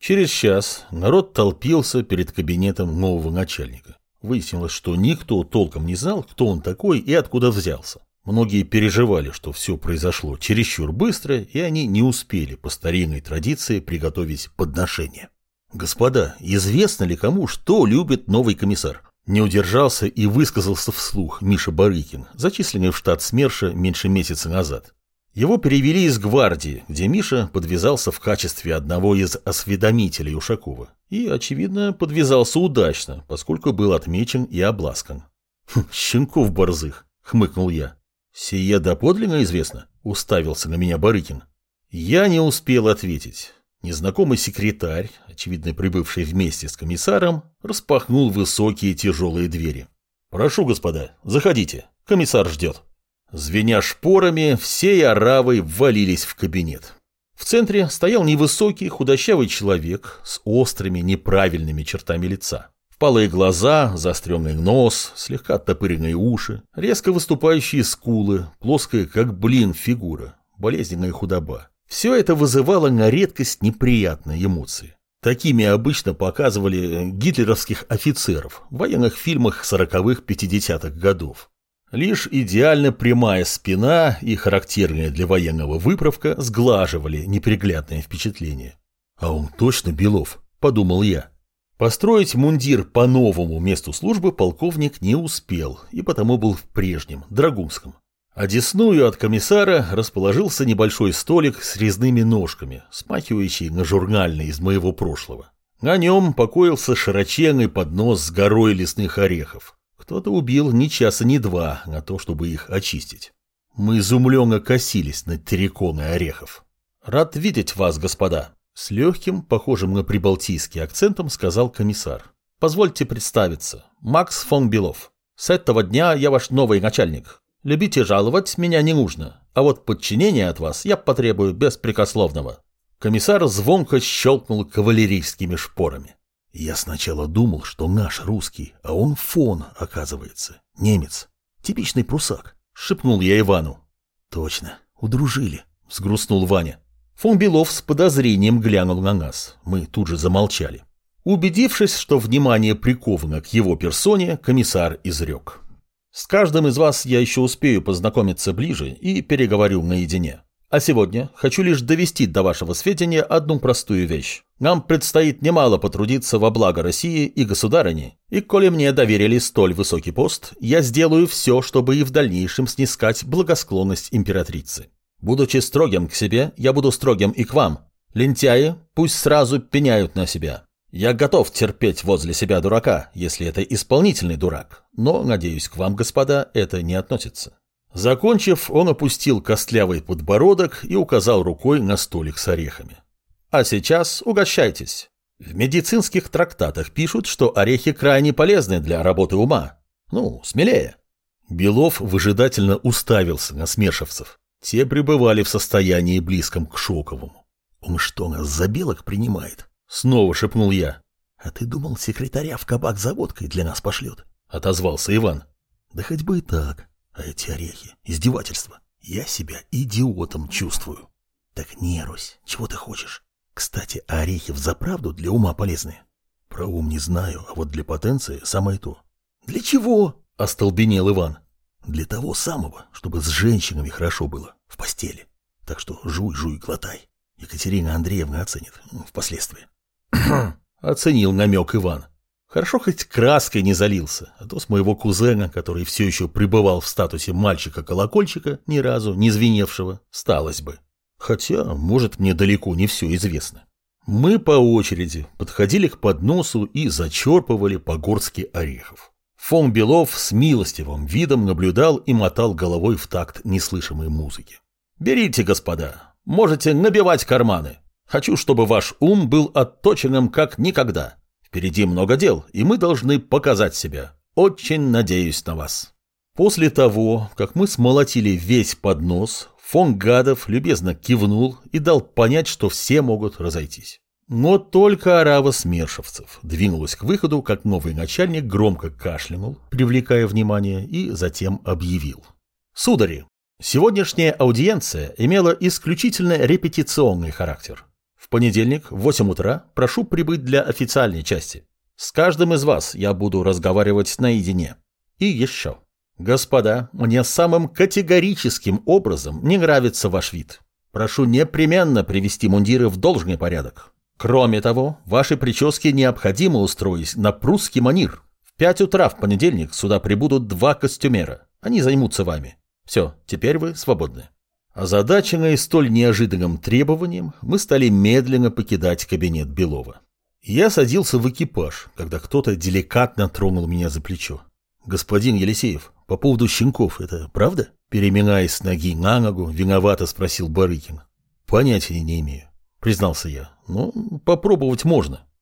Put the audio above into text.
Через час народ толпился перед кабинетом нового начальника. Выяснилось, что никто толком не знал, кто он такой и откуда взялся. Многие переживали, что все произошло чересчур быстро, и они не успели по старинной традиции приготовить подношение. Господа, известно ли кому, что любит новый комиссар? Не удержался и высказался вслух Миша Барыкин, зачисленный в штат СМЕРШа меньше месяца назад. Его перевели из гвардии, где Миша подвязался в качестве одного из осведомителей Ушакова. И, очевидно, подвязался удачно, поскольку был отмечен и обласкан. «Хм, «Щенков борзых», — хмыкнул я. «Сие доподлинно известно?» — уставился на меня Барыкин. Я не успел ответить. Незнакомый секретарь, очевидно прибывший вместе с комиссаром, распахнул высокие тяжелые двери. «Прошу, господа, заходите. Комиссар ждет». Звеня шпорами, всей оравой ввалились в кабинет. В центре стоял невысокий худощавый человек с острыми неправильными чертами лица. Впалые глаза, заостренный нос, слегка оттопыренные уши, резко выступающие скулы, плоская как блин фигура, болезненная худоба. Все это вызывало на редкость неприятные эмоции. Такими обычно показывали гитлеровских офицеров в военных фильмах 40-х-50-х годов. Лишь идеально прямая спина и характерная для военного выправка сглаживали неприглядное впечатление. «А он точно Белов», — подумал я. Построить мундир по новому месту службы полковник не успел, и потому был в прежнем, драгунском. Одесную от комиссара расположился небольшой столик с резными ножками, смахивающий на журнальный из моего прошлого. На нем покоился широченный поднос с горой лесных орехов. Кто-то убил ни часа, ни два на то, чтобы их очистить. Мы изумленно косились над терриком и орехов. «Рад видеть вас, господа!» С легким, похожим на прибалтийский акцентом, сказал комиссар. «Позвольте представиться. Макс фон Белов. С этого дня я ваш новый начальник. Любите жаловать, меня не нужно, а вот подчинение от вас я потребую беспрекословного». Комиссар звонко щелкнул кавалерийскими шпорами. Я сначала думал, что наш русский, а он фон, оказывается, немец. Типичный прусак, шепнул я Ивану. Точно, удружили, взгрустнул Ваня. Фон Белов с подозрением глянул на нас. Мы тут же замолчали. Убедившись, что внимание приковано к его персоне, комиссар изрек. «С каждым из вас я еще успею познакомиться ближе и переговорю наедине. А сегодня хочу лишь довести до вашего сведения одну простую вещь. Нам предстоит немало потрудиться во благо России и государыни, и коли мне доверили столь высокий пост, я сделаю все, чтобы и в дальнейшем снискать благосклонность императрицы. Будучи строгим к себе, я буду строгим и к вам. Лентяи пусть сразу пеняют на себя. Я готов терпеть возле себя дурака, если это исполнительный дурак, но, надеюсь, к вам, господа, это не относится. Закончив, он опустил костлявый подбородок и указал рукой на столик с орехами. А сейчас угощайтесь. В медицинских трактатах пишут, что орехи крайне полезны для работы ума. Ну, смелее. Белов выжидательно уставился на смершевцев. Те пребывали в состоянии близком к шоковому. «Он что, нас за белок принимает?» Снова шепнул я. «А ты думал, секретаря в кабак за водкой для нас пошлет?» Отозвался Иван. «Да хоть бы и так. А эти орехи — издевательство. Я себя идиотом чувствую. Так не, Русь, чего ты хочешь? Кстати, а орехи взаправду для ума полезны? Про ум не знаю, а вот для потенции самое то. Для чего? Остолбенел Иван. Для того самого, чтобы с женщинами хорошо было, в постели. Так что жуй, жуй, глотай. Екатерина Андреевна оценит впоследствии. Оценил намек Иван. Хорошо хоть краской не залился, а то с моего кузена, который все еще пребывал в статусе мальчика-колокольчика, ни разу не звеневшего, сталось бы. Хотя, может, мне далеко не все известно. Мы по очереди подходили к подносу и зачерпывали по-горски орехов. Фон Белов с милостивым видом наблюдал и мотал головой в такт неслышимой музыки. «Берите, господа, можете набивать карманы. Хочу, чтобы ваш ум был отточенным как никогда». Впереди много дел, и мы должны показать себя. Очень надеюсь на вас. После того, как мы смолотили весь поднос, фон Гадов любезно кивнул и дал понять, что все могут разойтись. Но только арава смершевцев двинулась к выходу, как новый начальник громко кашлянул, привлекая внимание, и затем объявил. Судари, сегодняшняя аудиенция имела исключительно репетиционный характер. Понедельник в 8 утра прошу прибыть для официальной части. С каждым из вас я буду разговаривать наедине. И еще. Господа, мне самым категорическим образом не нравится ваш вид. Прошу непременно привести мундиры в должный порядок. Кроме того, ваши прически необходимо устроить на прусский манир. В пять утра в понедельник сюда прибудут два костюмера. Они займутся вами. Все, теперь вы свободны. Озадаченные столь неожиданным требованием, мы стали медленно покидать кабинет Белова. Я садился в экипаж, когда кто-то деликатно тронул меня за плечо. «Господин Елисеев, по поводу щенков, это правда?» Переминаясь с ноги на ногу, виновато спросил Барыкин. «Понятия не имею», признался я. «Ну, попробовать можно».